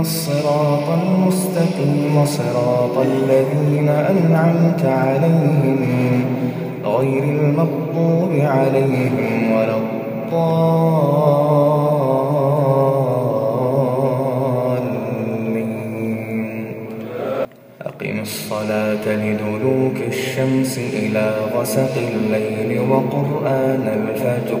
الصراط المستقيم صراط الذين أنعمت عليهم غير المغضوب عليهم ولا الضالين. أقم الصلاة لدلوك الشمس إلى غسق الليل وقرآن الفجر.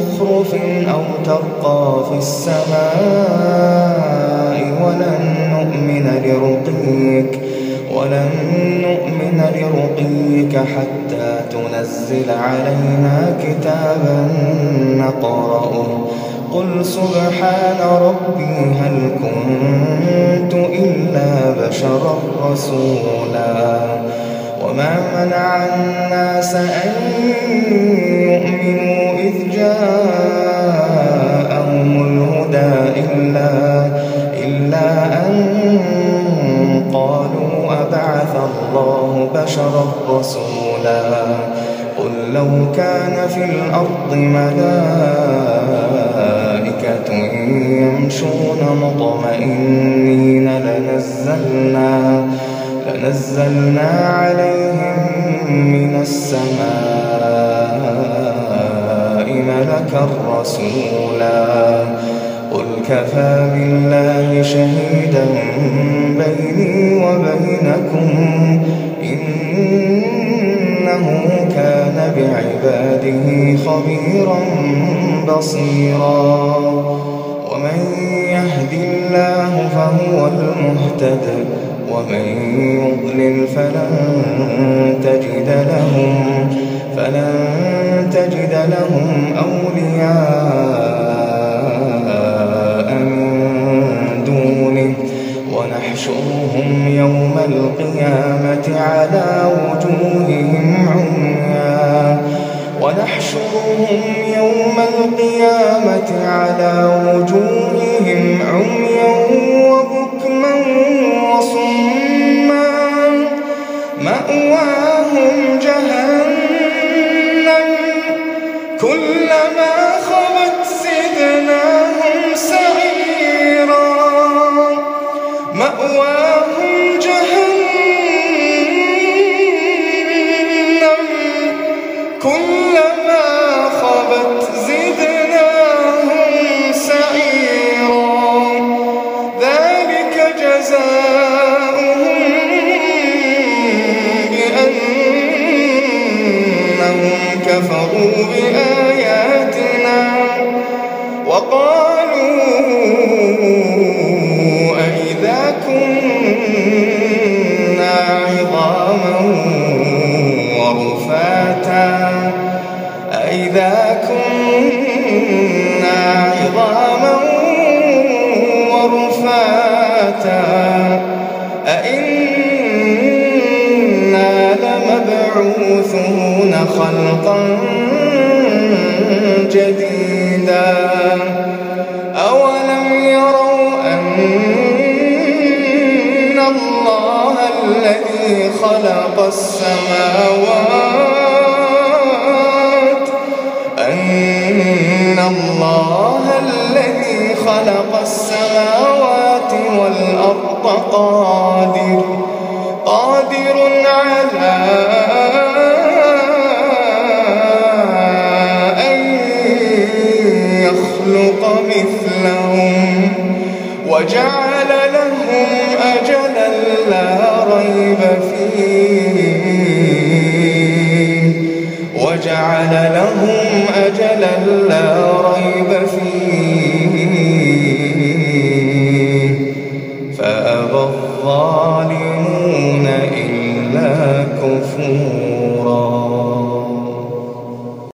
زخرف أو ترقى في السماء ولن نؤمن لرقيك ولن نؤمن لرقيك حتى تنزل علينا كتابا نقرأه. وقل سبحان ربي هل كنت إلا بشرا رسولا؟ وما منع الناس أن يؤمنوا قل لو كان في الأرض ملائكة يمشون مطمئنين لنزلنا لنزلنا عليهم من السماء ملكا رسولا قل كفى بالله شهيدا بيني وبينكم إنه كان بعباده خبيرا بصيرا. ومن يهد الله فهو المهتد ومن يضلل فلن تجد لهم فلن تجد لهم أولياء من دونه. ونحشرهم يوم القيامة على ونحشرهم يوم القيامة على وجوههم عميا وبكما وصما. مأواهم جهنم. كلما خبت زدناهم سعيرا. مأواهم جهنم. كلما أئذا كنا عظاما ورفاتا أئنا لمبعوثون خلقا جديدا؟ أولم يروا أن الله الذي خلق السماوات خلق السماوات والأرض قادر قادر على أن يخلق مثلهم وجعل لهم أجلا لا ريب فيه وجعل لهم أجلا لا ريب فيه. الظالمون إلا كفورا